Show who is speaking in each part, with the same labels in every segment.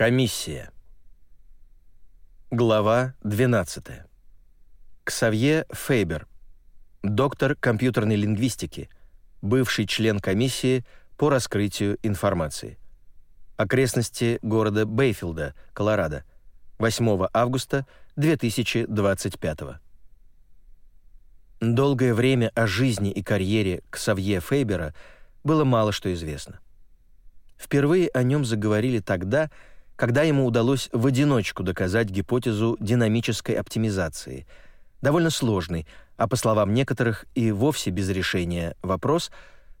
Speaker 1: Комиссия. Глава 12. Ксавье Фейбер, доктор компьютерной лингвистики, бывший член комиссии по раскрытию информации. Окрестности города Бейфилда, Колорадо, 8 августа 2025. Долгое время о жизни и карьере Ксавье Фейбера было мало что известно. Впервые о нем заговорили тогда, когда ему удалось в одиночку доказать гипотезу динамической оптимизации, довольно сложный, а по словам некоторых и вовсе без решения вопрос,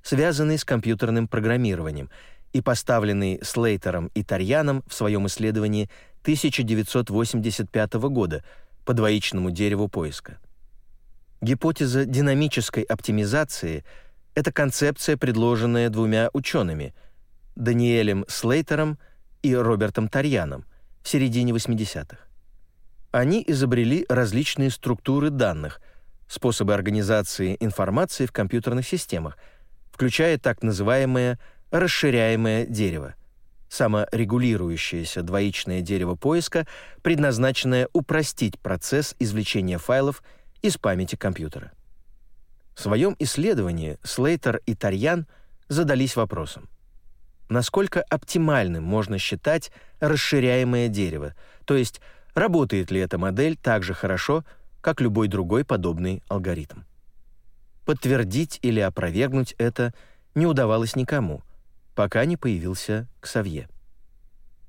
Speaker 1: связанный с компьютерным программированием и поставленный Слейтером и Тарьяном в своем исследовании 1985 года по двоичному дереву поиска. Гипотеза динамической оптимизации — это концепция, предложенная двумя учеными — Даниэлем Слейтером — и Робертом Тарьяном в середине 80-х. Они изобрели различные структуры данных, способы организации информации в компьютерных системах, включая так называемое расширяемое дерево, саморегулирующееся двоичное дерево поиска, предназначенное упростить процесс извлечения файлов из памяти компьютера. В своем исследовании Слейтер и Тарьян задались вопросом – насколько оптимальным можно считать расширяемое дерево, то есть работает ли эта модель так же хорошо, как любой другой подобный алгоритм. Подтвердить или опровергнуть это не удавалось никому, пока не появился Ксавье.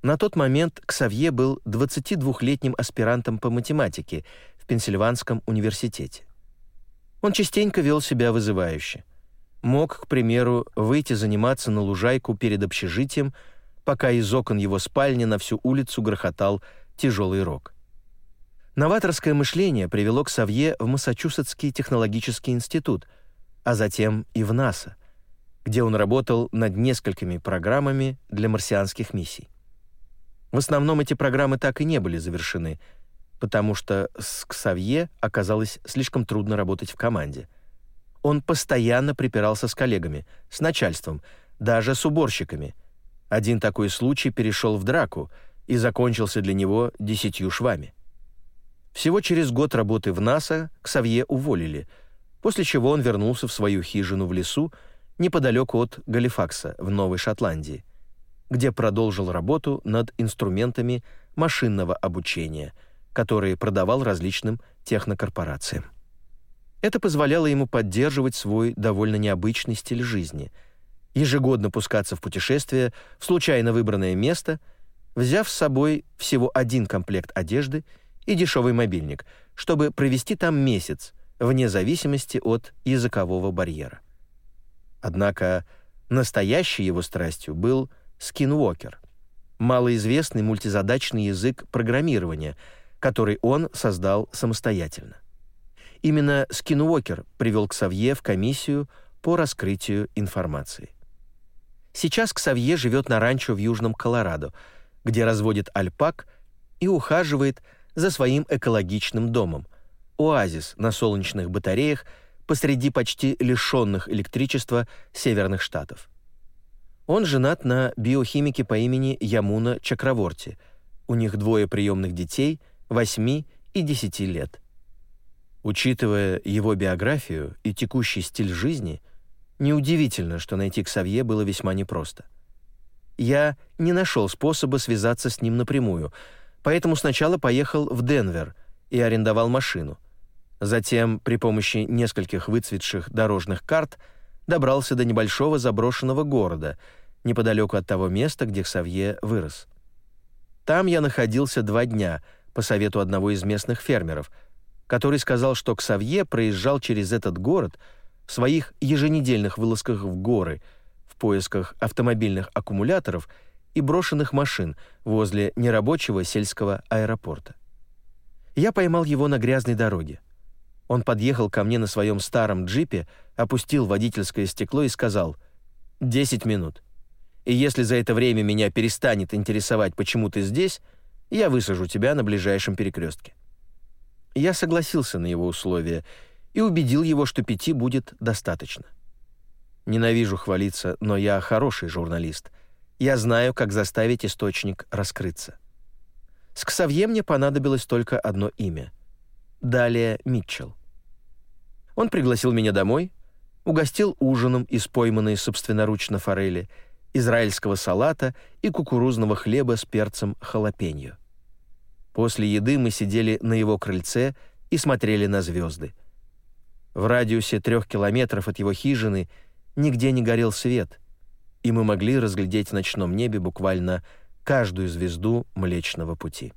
Speaker 1: На тот момент Ксавье был 22-летним аспирантом по математике в Пенсильванском университете. Он частенько вел себя вызывающе мог, к примеру, выйти заниматься на лужайку перед общежитием, пока из окон его спальни на всю улицу грохотал тяжелый рок. Новаторское мышление привело к Савье в Массачусетский технологический институт, а затем и в НАСА, где он работал над несколькими программами для марсианских миссий. В основном эти программы так и не были завершены, потому что с Ксавье оказалось слишком трудно работать в команде — он постоянно припирался с коллегами, с начальством, даже с уборщиками. Один такой случай перешел в драку и закончился для него десятью швами. Всего через год работы в НАСА Ксавье уволили, после чего он вернулся в свою хижину в лесу неподалеку от Галифакса в Новой Шотландии, где продолжил работу над инструментами машинного обучения, которые продавал различным технокорпорациям. Это позволяло ему поддерживать свой довольно необычный стиль жизни, ежегодно пускаться в путешествие в случайно выбранное место, взяв с собой всего один комплект одежды и дешевый мобильник, чтобы провести там месяц, вне зависимости от языкового барьера. Однако настоящей его страстью был скинвокер, малоизвестный мультизадачный язык программирования, который он создал самостоятельно. Именно Скинуокер привел Ксавье в комиссию по раскрытию информации. Сейчас Ксавье живет на ранчо в Южном Колорадо, где разводит альпак и ухаживает за своим экологичным домом, оазис на солнечных батареях посреди почти лишенных электричества северных штатов. Он женат на биохимике по имени Ямуна Чакраворти. У них двое приемных детей, 8 и 10 лет. Учитывая его биографию и текущий стиль жизни, неудивительно, что найти Ксавье было весьма непросто. Я не нашел способа связаться с ним напрямую, поэтому сначала поехал в Денвер и арендовал машину. Затем, при помощи нескольких выцветших дорожных карт, добрался до небольшого заброшенного города, неподалеку от того места, где Ксавье вырос. Там я находился два дня по совету одного из местных фермеров — который сказал, что Ксавье проезжал через этот город в своих еженедельных вылазках в горы в поисках автомобильных аккумуляторов и брошенных машин возле нерабочего сельского аэропорта. Я поймал его на грязной дороге. Он подъехал ко мне на своем старом джипе, опустил водительское стекло и сказал «Десять минут. И если за это время меня перестанет интересовать, почему ты здесь, я высажу тебя на ближайшем перекрестке». Я согласился на его условия и убедил его, что пяти будет достаточно. Ненавижу хвалиться, но я хороший журналист. я знаю, как заставить источник раскрыться. С Ксавье мне понадобилось только одно имя. Далее Митчелл. Он пригласил меня домой, угостил ужином из пойманной собственноручно форели, израильского салата и кукурузного хлеба с перцем халапеньо. После еды мы сидели на его крыльце и смотрели на звезды. В радиусе трех километров от его хижины нигде не горел свет, и мы могли разглядеть в ночном небе буквально каждую звезду Млечного Пути.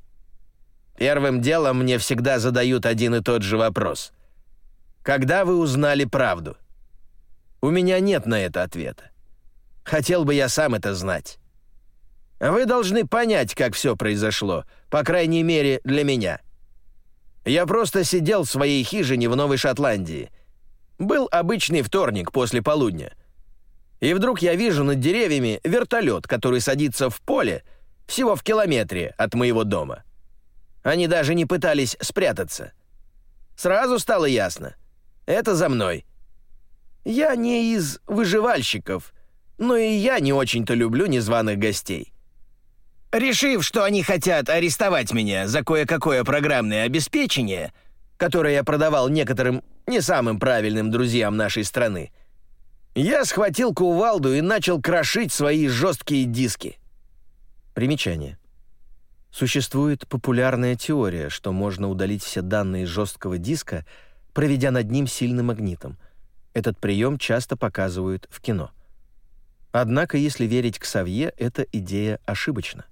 Speaker 2: «Первым делом мне всегда задают один и тот же вопрос. Когда вы узнали правду?» У меня нет на это ответа. Хотел бы я сам это знать. Вы должны понять, как все произошло, по крайней мере, для меня. Я просто сидел в своей хижине в Новой Шотландии. Был обычный вторник после полудня. И вдруг я вижу над деревьями вертолет, который садится в поле всего в километре от моего дома. Они даже не пытались спрятаться. Сразу стало ясно. Это за мной. Я не из выживальщиков, но и я не очень-то люблю незваных гостей. Решив, что они хотят арестовать меня за кое-какое программное обеспечение, которое я продавал некоторым не самым правильным друзьям нашей страны, я схватил кувалду и начал крошить свои жесткие диски.
Speaker 1: Примечание. Существует популярная теория, что можно удалить все данные жесткого диска, проведя над ним сильным магнитом — этот прием часто показывают в кино. Однако, если верить к Савье, эта идея ошибочна.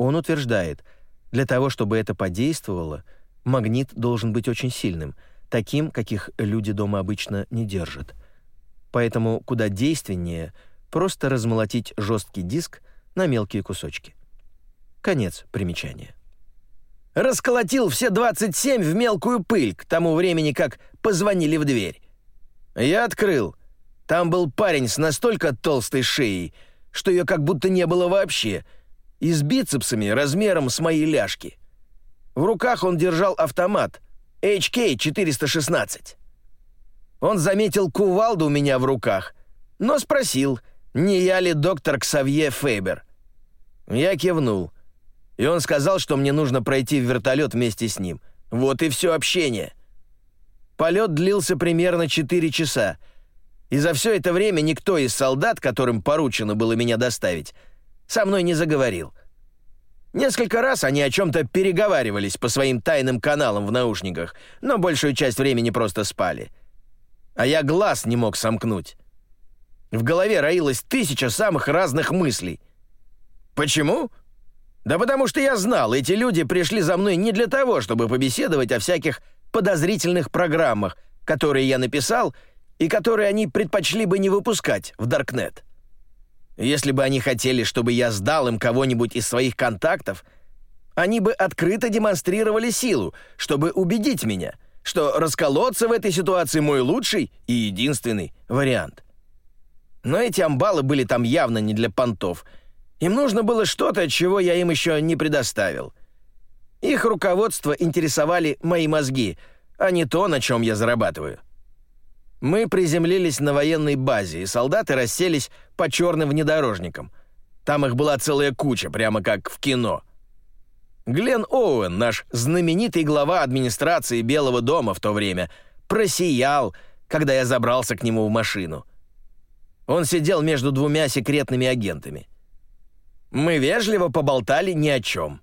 Speaker 1: Он утверждает, для того, чтобы это подействовало, магнит должен быть очень сильным, таким, каких люди дома обычно не держат. Поэтому куда действеннее просто размолотить жесткий диск на мелкие кусочки. Конец примечания.
Speaker 2: Расколотил все 27 в мелкую пыль к тому времени, как позвонили в дверь. Я открыл. Там был парень с настолько толстой шеей, что ее как будто не было вообще, и с бицепсами размером с мои ляжки. В руках он держал автомат HK-416. Он заметил кувалду у меня в руках, но спросил, не я ли доктор Ксавье Фейбер. Я кивнул, и он сказал, что мне нужно пройти в вертолет вместе с ним. Вот и все общение. Полет длился примерно 4 часа, и за все это время никто из солдат, которым поручено было меня доставить, со мной не заговорил. Несколько раз они о чем-то переговаривались по своим тайным каналам в наушниках, но большую часть времени просто спали. А я глаз не мог сомкнуть. В голове роилось тысяча самых разных мыслей. Почему? Да потому что я знал, эти люди пришли за мной не для того, чтобы побеседовать о всяких подозрительных программах, которые я написал и которые они предпочли бы не выпускать в Даркнет. Если бы они хотели, чтобы я сдал им кого-нибудь из своих контактов, они бы открыто демонстрировали силу, чтобы убедить меня, что расколоться в этой ситуации мой лучший и единственный вариант. Но эти амбалы были там явно не для понтов. Им нужно было что-то, чего я им еще не предоставил — их руководство интересовали мои мозги, а не то, на чем я зарабатываю. Мы приземлились на военной базе, и солдаты расселись по черным внедорожникам. Там их была целая куча, прямо как в кино. Глен Оуэн, наш знаменитый глава администрации Белого дома в то время, просиял, когда я забрался к нему в машину. Он сидел между двумя секретными агентами. Мы вежливо поболтали ни о чем.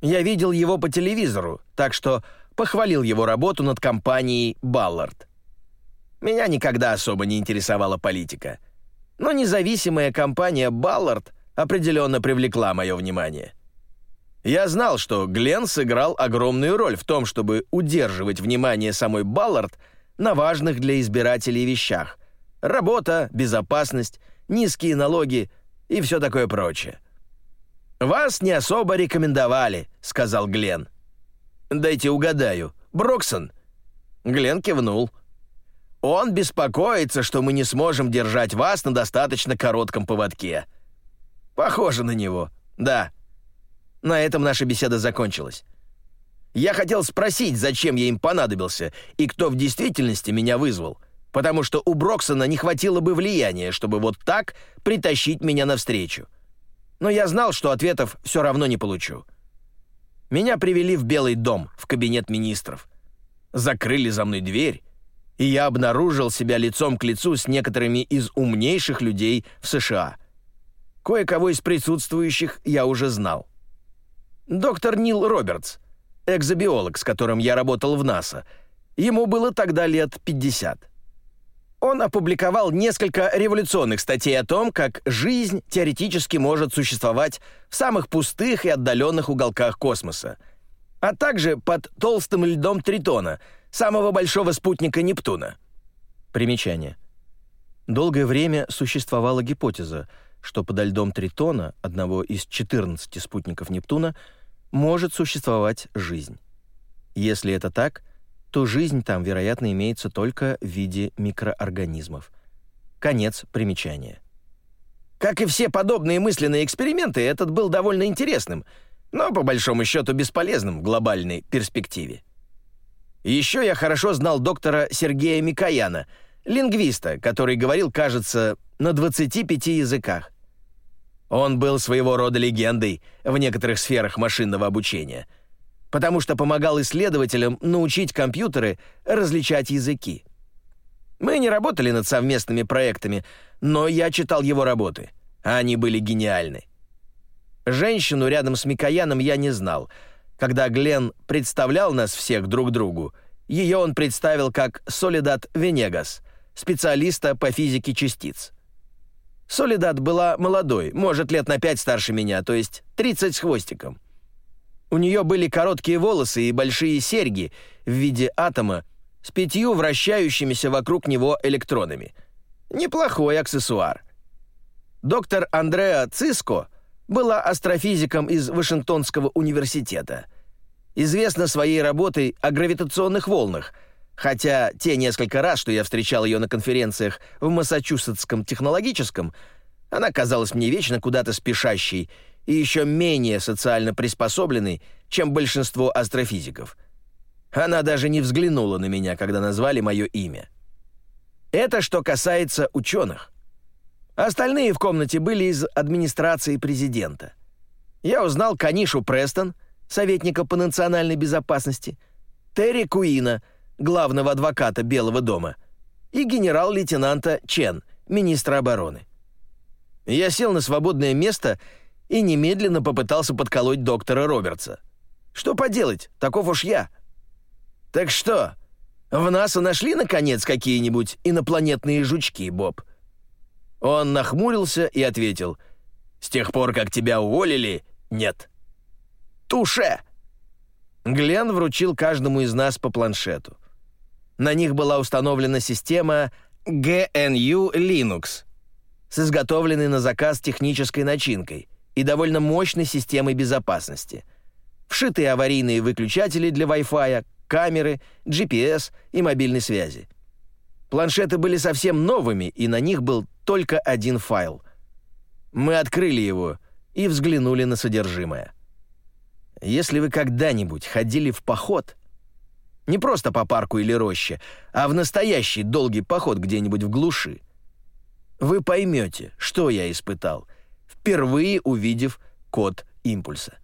Speaker 2: Я видел его по телевизору, так что похвалил его работу над компанией «Баллард». Меня никогда особо не интересовала политика. Но независимая компания «Баллард» определенно привлекла мое внимание. Я знал, что Глен сыграл огромную роль в том, чтобы удерживать внимание самой «Баллард» на важных для избирателей вещах. Работа, безопасность, низкие налоги и все такое прочее. «Вас не особо рекомендовали», — сказал Глен. «Дайте угадаю. Броксон?» Глен кивнул. «Он беспокоится, что мы не сможем держать вас на достаточно коротком поводке». «Похоже на него. Да». На этом наша беседа закончилась. Я хотел спросить, зачем я им понадобился и кто в действительности меня вызвал, потому что у Броксона не хватило бы влияния, чтобы вот так притащить меня навстречу. но я знал, что ответов все равно не получу. Меня привели в Белый дом, в кабинет министров. Закрыли за мной дверь, и я обнаружил себя лицом к лицу с некоторыми из умнейших людей в США. Кое-кого из присутствующих я уже знал. Доктор Нил Робертс, экзобиолог, с которым я работал в НАСА, ему было тогда лет 50. Он опубликовал несколько революционных статей о том, как жизнь теоретически может существовать в самых пустых и отдаленных уголках космоса, а также под толстым льдом Тритона, самого большого спутника Нептуна.
Speaker 1: Примечание. Долгое время существовала гипотеза, что подо льдом Тритона, одного из 14 спутников Нептуна, может существовать жизнь. Если это так — то жизнь там, вероятно, имеется только в виде микроорганизмов. Конец примечания.
Speaker 2: Как и все подобные мысленные эксперименты, этот был довольно интересным, но по большому счету бесполезным в глобальной перспективе. Еще я хорошо знал доктора Сергея Микояна, лингвиста, который говорил, кажется, на 25 языках. Он был своего рода легендой в некоторых сферах машинного обучения — потому что помогал исследователям научить компьютеры различать языки. Мы не работали над совместными проектами, но я читал его работы, они были гениальны. Женщину рядом с Микояном я не знал. Когда Глен представлял нас всех друг другу, ее он представил как Солидат Венегас, специалиста по физике частиц. Солидат была молодой, может, лет на пять старше меня, то есть 30 с хвостиком. У нее были короткие волосы и большие серьги в виде атома с пятью вращающимися вокруг него электронами. Неплохой аксессуар. Доктор Андреа Циско была астрофизиком из Вашингтонского университета. Известна своей работой о гравитационных волнах, хотя те несколько раз, что я встречал ее на конференциях в Массачусетском технологическом, она казалась мне вечно куда-то спешащей и еще менее социально приспособленный, чем большинство астрофизиков. Она даже не взглянула на меня, когда назвали мое имя. Это что касается ученых. Остальные в комнате были из администрации президента. Я узнал Канишу Престон, советника по национальной безопасности, Терри Куина, главного адвоката Белого дома, и генерал-лейтенанта Чен, министра обороны. Я сел на свободное место и немедленно попытался подколоть доктора Робертса. Что поделать, таков уж я. Так что, в НАСА нашли, наконец, какие-нибудь инопланетные жучки, Боб?» Он нахмурился и ответил, «С тех пор, как тебя уволили, нет». «Туше!» Глен вручил каждому из нас по планшету. На них была установлена система GNU Linux с изготовленной на заказ технической начинкой — и довольно мощной системой безопасности. Вшитые аварийные выключатели для Wi-Fi, камеры, GPS и мобильной связи. Планшеты были совсем новыми, и на них был только один файл. Мы открыли его и взглянули на содержимое. Если вы когда-нибудь ходили в поход, не просто по парку или роще, а в настоящий долгий поход где-нибудь в глуши, вы поймете, что я испытал — впервые увидев код импульса.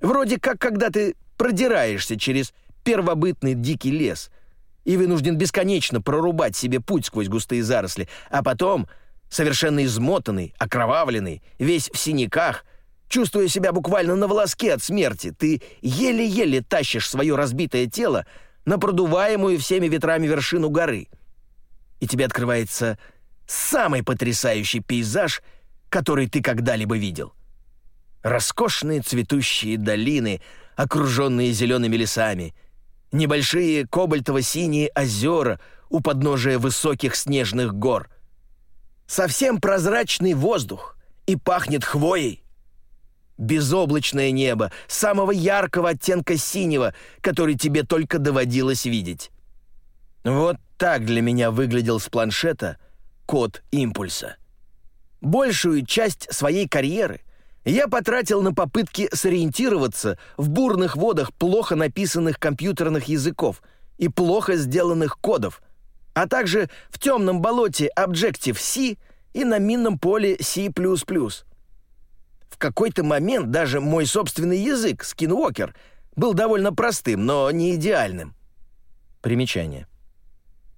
Speaker 2: Вроде как когда ты продираешься через первобытный дикий лес и вынужден бесконечно прорубать себе путь сквозь густые заросли, а потом, совершенно измотанный, окровавленный, весь в синяках, чувствуя себя буквально на волоске от смерти, ты еле-еле тащишь свое разбитое тело на продуваемую всеми ветрами вершину горы. И тебе открывается самый потрясающий пейзаж — который ты когда-либо видел. Роскошные цветущие долины, окруженные зелеными лесами, небольшие кобальтово-синие озера у подножия высоких снежных гор. Совсем прозрачный воздух и пахнет хвоей. Безоблачное небо, самого яркого оттенка синего, который тебе только доводилось видеть. Вот так для меня выглядел с планшета код импульса. Большую часть своей карьеры я потратил на попытки сориентироваться в бурных водах плохо написанных компьютерных языков и плохо сделанных кодов, а также в темном болоте Objective-C и на минном поле C++. какой-то момент даже мой собственный язык, скинвокер, был довольно простым, но не идеальным.
Speaker 1: Примечание.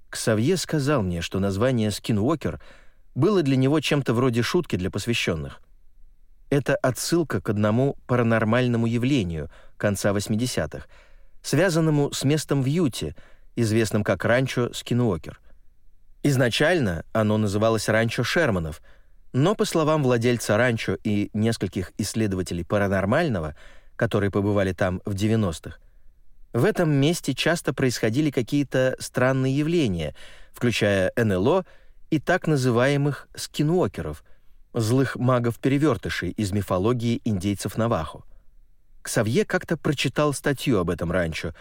Speaker 1: Ксавье сказал мне, что название «Скинвокер» было для него чем-то вроде шутки для посвященных. Это отсылка к одному паранормальному явлению конца 80-х, связанному с местом в Юте, известным как ранчо Скинуокер. Изначально оно называлось ранчо Шерманов, но, по словам владельца ранчо и нескольких исследователей паранормального, которые побывали там в 90-х, в этом месте часто происходили какие-то странные явления, включая НЛО и так называемых скинуокеров, злых магов-перевертышей из мифологии индейцев Навахо. Ксавье как-то прочитал статью об этом ранчо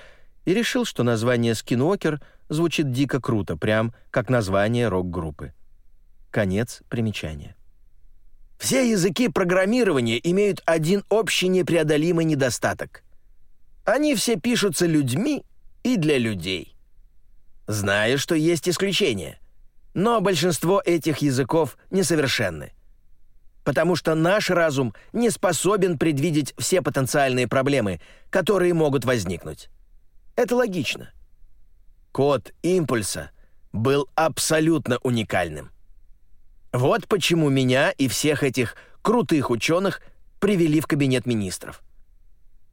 Speaker 1: и решил, что название «Скинуокер» звучит дико круто, прям как название рок-группы. Конец примечания.
Speaker 2: Все языки программирования имеют один общий непреодолимый недостаток. Они все пишутся людьми и для людей. Знаю, что есть исключения, но большинство этих языков несовершенны. Потому что наш разум не способен предвидеть все потенциальные проблемы, которые могут возникнуть. Это логично. Код импульса был абсолютно уникальным. Вот почему меня и всех этих крутых ученых привели в кабинет министров.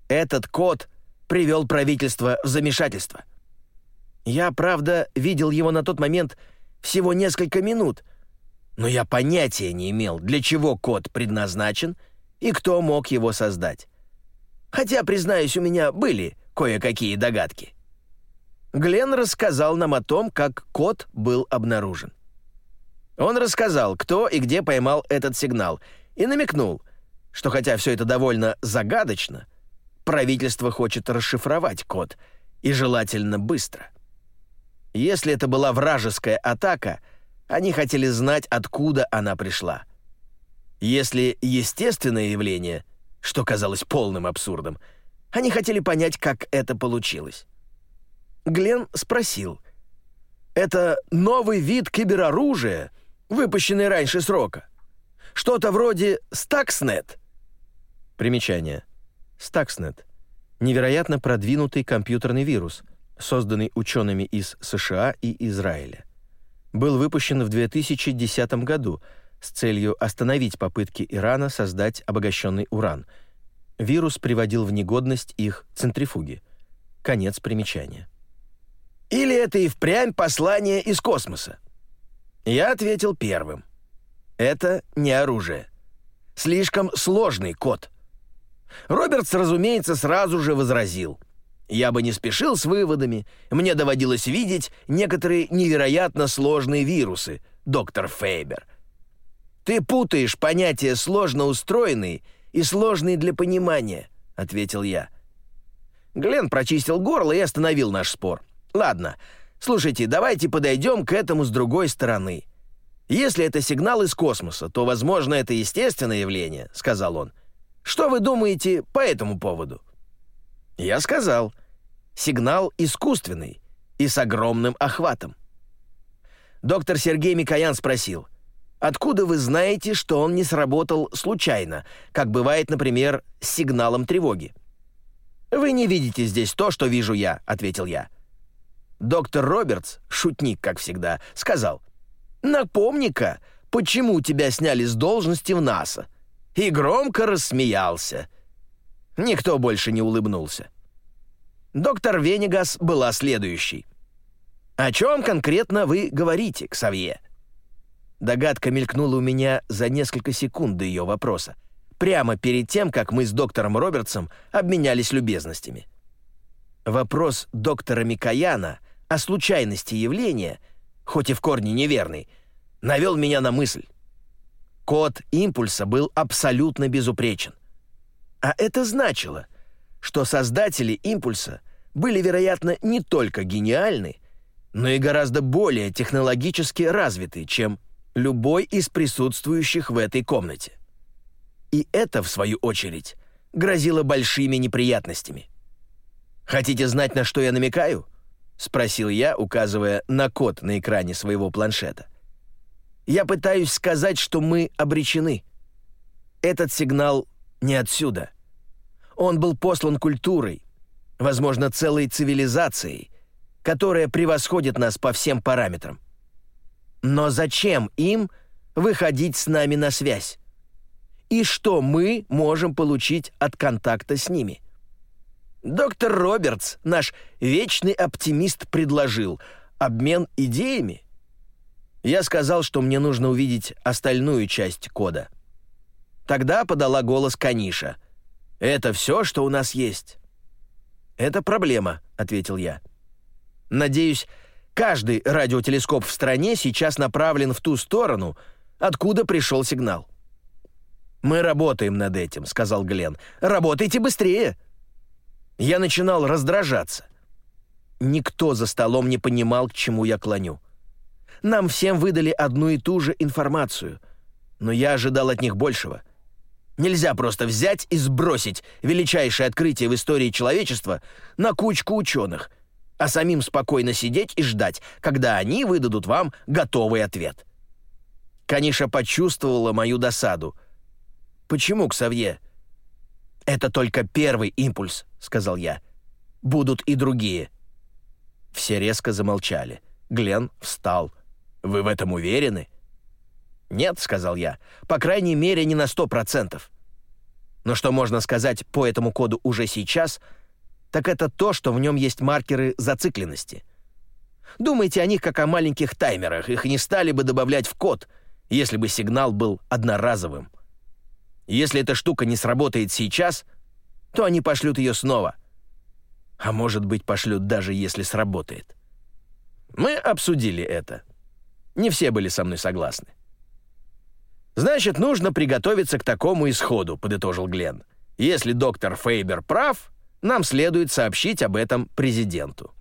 Speaker 2: Этот код привел правительство в замешательство. Я, правда, видел его на тот момент всего несколько минут, но я понятия не имел, для чего код предназначен и кто мог его создать. Хотя, признаюсь, у меня были кое-какие догадки. Глен рассказал нам о том, как код был обнаружен. Он рассказал, кто и где поймал этот сигнал, и намекнул, что хотя все это довольно загадочно, правительство хочет расшифровать код, и желательно быстро. Если это была вражеская атака, они хотели знать, откуда она пришла. Если естественное явление, что казалось полным абсурдом, они хотели понять, как это получилось. Глен спросил, «Это новый вид кибероружия, выпущенный раньше срока? Что-то вроде Stuxnet?»
Speaker 1: Примечание. Stuxnet — невероятно продвинутый компьютерный вирус, созданный учеными из США и Израиля. Был выпущен в 2010 году с целью остановить попытки Ирана создать обогащенный уран. Вирус приводил в негодность их центрифуги. Конец примечания.
Speaker 2: Или это и впрямь послание из космоса? Я ответил первым. Это не оружие. Слишком сложный код — Робертс, разумеется, сразу же возразил. Я бы не спешил с выводами. Мне доводилось видеть некоторые невероятно сложные вирусы, доктор Фейбер. Ты путаешь понятия «сложно устроенный» и «сложный для понимания», — ответил я. Глен прочистил горло и остановил наш спор. «Ладно, слушайте, давайте подойдем к этому с другой стороны. Если это сигнал из космоса, то, возможно, это естественное явление», — сказал он. Что вы думаете по этому поводу?» Я сказал, сигнал искусственный и с огромным охватом. Доктор Сергей Микоян спросил, «Откуда вы знаете, что он не сработал случайно, как бывает, например, с сигналом тревоги?» «Вы не видите здесь то, что вижу я», — ответил я. Доктор Робертс, шутник, как всегда, сказал, «Напомни-ка, почему тебя сняли с должности в НАСА?» и громко рассмеялся. Никто больше не улыбнулся. Доктор Венегас была следующей. «О чем конкретно вы говорите, Ксавье?» Догадка мелькнула у меня за несколько секунд до ее вопроса, прямо перед тем, как мы с доктором Робертсом обменялись любезностями. Вопрос доктора Микояна о случайности явления, хоть и в корне неверный, навел меня на мысль. Код импульса был абсолютно безупречен. А это значило, что создатели импульса были, вероятно, не только гениальны, но и гораздо более технологически развиты, чем любой из присутствующих в этой комнате. И это, в свою очередь, грозило большими неприятностями. «Хотите знать, на что я намекаю?» — спросил я, указывая на код на экране своего планшета. — я пытаюсь сказать, что мы обречены. Этот сигнал не отсюда. Он был послан культурой, возможно, целой цивилизацией, которая превосходит нас по всем параметрам. Но зачем им выходить с нами на связь? И что мы можем получить от контакта с ними? Доктор Робертс, наш вечный оптимист, предложил обмен идеями. Я сказал, что мне нужно увидеть остальную часть кода. Тогда подала голос Каниша. «Это все, что у нас есть». «Это проблема», — ответил я. «Надеюсь, каждый радиотелескоп в стране сейчас направлен в ту сторону, откуда пришел сигнал». «Мы работаем над этим», — сказал Глен. «Работайте быстрее!» Я начинал раздражаться. Никто за столом не понимал, к чему я клоню. Нам всем выдали одну и ту же информацию, но я ожидал от них большего. Нельзя просто взять и сбросить величайшее открытие в истории человечества на кучку ученых, а самим спокойно сидеть и ждать, когда они выдадут вам готовый ответ. Каниша почувствовала мою досаду. «Почему, Ксавье?» «Это только первый импульс», — сказал я. «Будут и другие». Все резко замолчали. Глен встал. «Вы в этом уверены?» «Нет», — сказал я, — «по крайней мере, не на сто процентов». Но что можно сказать по этому коду уже сейчас, так это то, что в нем есть маркеры зацикленности. Думайте о них как о маленьких таймерах, их не стали бы добавлять в код, если бы сигнал был одноразовым. Если эта штука не сработает сейчас, то они пошлют ее снова. А может быть, пошлют даже если сработает. Мы обсудили это. Не все были со мной согласны. «Значит, нужно приготовиться к такому исходу», — подытожил Глен. «Если доктор Фейбер прав, нам следует сообщить об этом президенту.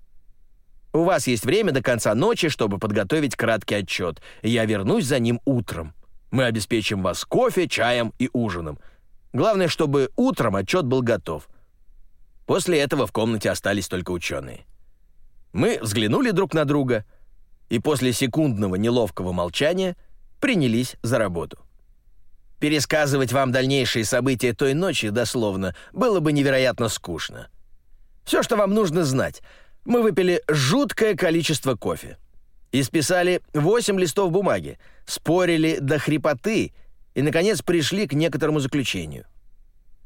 Speaker 2: У вас есть время до конца ночи, чтобы подготовить краткий отчет. Я вернусь за ним утром. Мы обеспечим вас кофе, чаем и ужином. Главное, чтобы утром отчет был готов. После этого в комнате остались только ученые. Мы взглянули друг на друга и после секундного неловкого молчания принялись за работу. Пересказывать вам дальнейшие события той ночи дословно было бы невероятно скучно. Все, что вам нужно знать, мы выпили жуткое количество кофе. Исписали 8 листов бумаги, спорили до хрипоты и, наконец, пришли к некоторому заключению.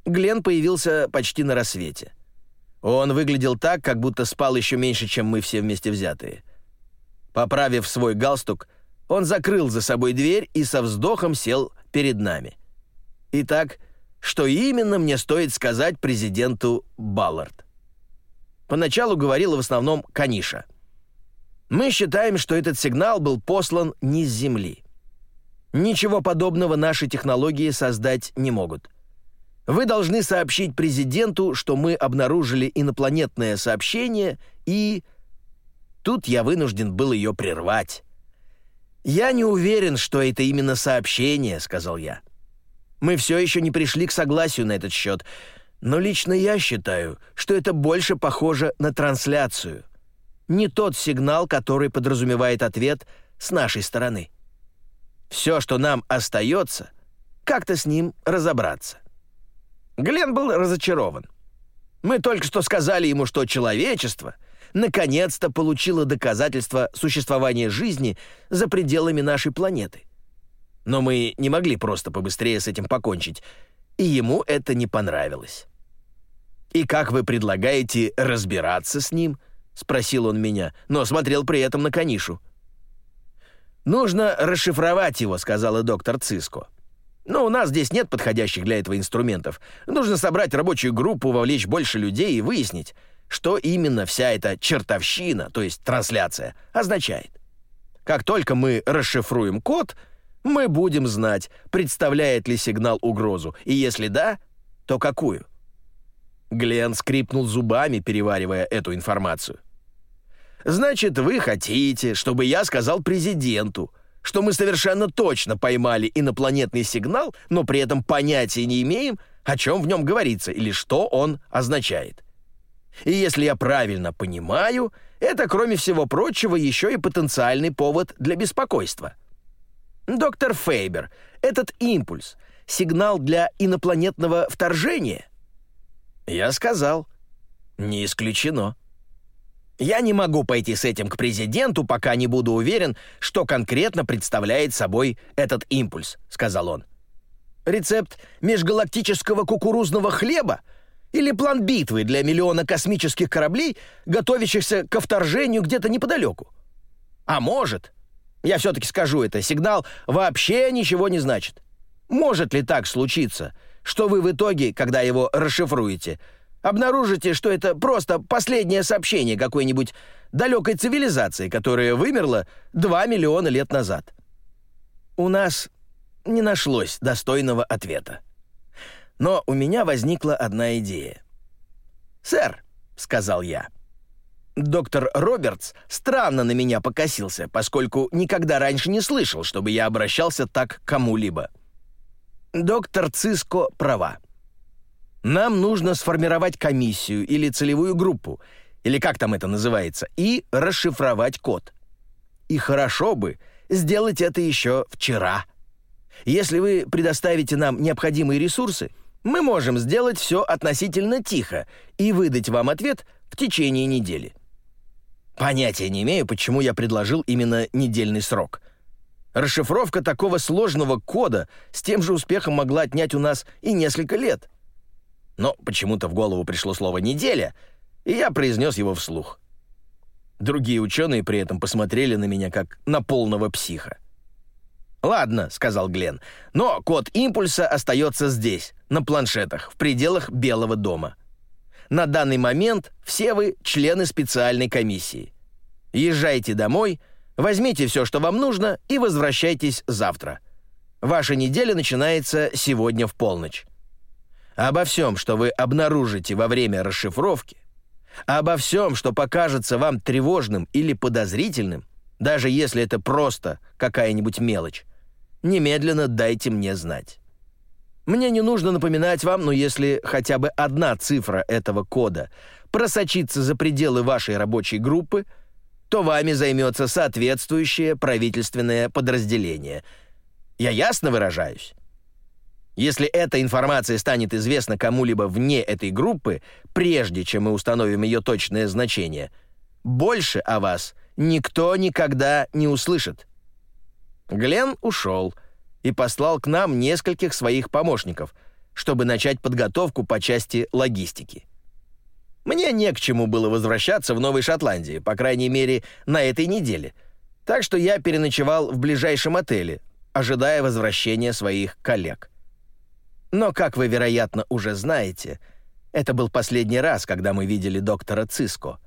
Speaker 2: Глен появился почти на рассвете. Он выглядел так, как будто спал еще меньше, чем мы все вместе взятые. Поправив свой галстук, он закрыл за собой дверь и со вздохом сел перед нами. Итак, что именно мне стоит сказать президенту Баллард? Поначалу говорила в основном Каниша — мы считаем, что этот сигнал был послан не с Земли. Ничего подобного наши технологии создать не могут. Вы должны сообщить президенту, что мы обнаружили инопланетное сообщение и... Тут я вынужден был ее прервать. «Я не уверен, что это именно сообщение», — сказал я. «Мы все еще не пришли к согласию на этот счет, но лично я считаю, что это больше похоже на трансляцию не тот сигнал, который подразумевает ответ с нашей стороны. Все, что нам остается, как-то с ним разобраться. Глен был разочарован. Мы только что сказали ему, что человечество наконец-то получило доказательство существования жизни за пределами нашей планеты. Но мы не могли просто побыстрее с этим покончить, и ему это не понравилось. И как вы предлагаете разбираться с ним –— спросил он меня, но смотрел при этом на Канишу. «Нужно расшифровать его», — сказала доктор Циско. «Но у нас здесь нет подходящих для этого инструментов. Нужно собрать рабочую группу, вовлечь больше людей и выяснить, что именно вся эта чертовщина, то есть трансляция, означает. Как только мы расшифруем код, мы будем знать, представляет ли сигнал угрозу, и если да, то какую. Глен скрипнул зубами, переваривая эту информацию. «Значит, вы хотите, чтобы я сказал президенту, что мы совершенно точно поймали инопланетный сигнал, но при этом понятия не имеем, о чем в нем говорится или что он означает. И если я правильно понимаю, это, кроме всего прочего, еще и потенциальный повод для беспокойства. Доктор Фейбер, этот импульс сигнал для инопланетного вторжения?»
Speaker 1: Я сказал. «Не исключено». «Я не могу пойти с этим к президенту, пока не буду уверен, что конкретно представляет собой этот импульс», — сказал он. «Рецепт межгалактического кукурузного хлеба или план битвы для миллиона космических кораблей, готовящихся ко вторжению где-то неподалеку? А может, я все-таки скажу это, сигнал вообще ничего не значит. Может ли так случиться, что вы в итоге, когда его расшифруете, обнаружите, что это просто последнее сообщение какой-нибудь далекой цивилизации, которая вымерла 2 миллиона лет назад? У нас не нашлось достойного ответа. Но у меня возникла одна идея. «Сэр», — сказал я, — доктор Робертс странно на меня покосился, поскольку никогда раньше не слышал, чтобы я обращался так к кому-либо. Доктор Циско права. Нам нужно сформировать комиссию или целевую группу, или как там это называется, и расшифровать код. И хорошо бы сделать это еще вчера. Если вы предоставите нам необходимые ресурсы, мы можем сделать все относительно тихо и выдать вам ответ в течение недели. Понятия не имею, почему я предложил именно недельный срок. Расшифровка такого сложного кода с тем же успехом могла отнять у нас и несколько лет. Но почему-то в голову пришло слово «неделя», и я произнес его вслух. Другие ученые при этом посмотрели на меня как на полного психа. «Ладно», — сказал Глен, — «но код импульса остается здесь, на планшетах, в пределах Белого дома. На данный момент все вы члены специальной комиссии. Езжайте домой, возьмите все, что вам нужно, и возвращайтесь завтра. Ваша неделя начинается сегодня в полночь. Обо всем, что вы обнаружите во время расшифровки, обо всем, что покажется вам тревожным или подозрительным, даже если это просто какая-нибудь мелочь, немедленно дайте мне знать. Мне не нужно напоминать вам, но если хотя бы одна цифра этого кода просочится за пределы вашей рабочей группы, то вами займется соответствующее правительственное подразделение. Я ясно выражаюсь? Если эта информация станет известна кому-либо вне этой группы, прежде чем мы установим ее точное значение, больше о вас никто никогда не услышит. Глен ушел и послал к нам нескольких своих помощников, чтобы начать подготовку по части логистики. Мне не к чему было возвращаться в Новой Шотландии, по крайней мере, на этой неделе. Так что я переночевал в ближайшем отеле, ожидая возвращения своих коллег. Но, как вы, вероятно, уже знаете, это был последний раз, когда мы видели доктора Циско.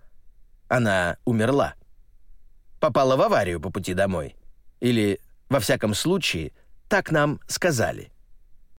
Speaker 1: Она умерла. Попала в аварию по пути домой. Или во всяком случае, так нам сказали.